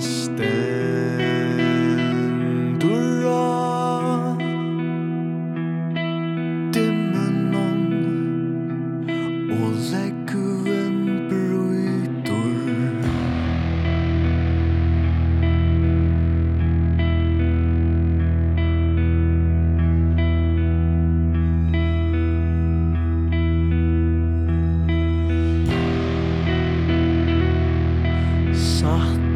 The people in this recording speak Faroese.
stendur á Dimmenon og legguen brúitur Satt